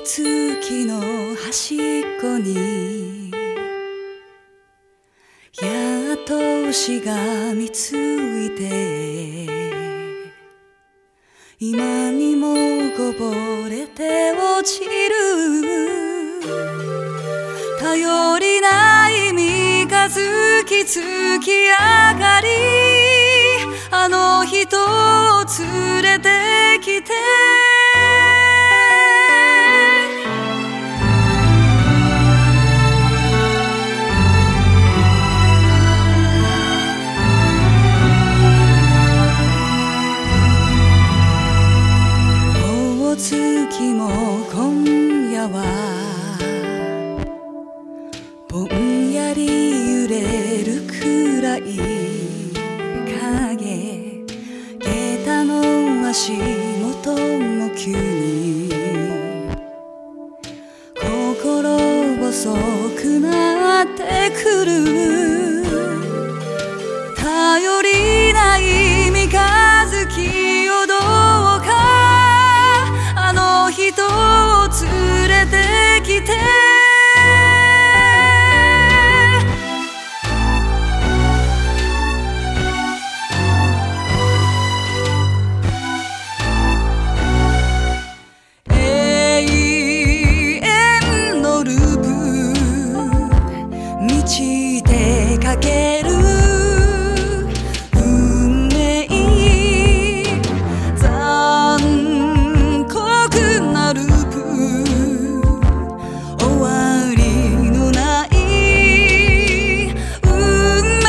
月の端っこにやっとしがみついて今にもこぼれて落ちる。頼りない三日月月明かりあの人を連れてきてぼんやり揺れるくらい影。下駄の足る。運命残酷なループ終わりのない運命。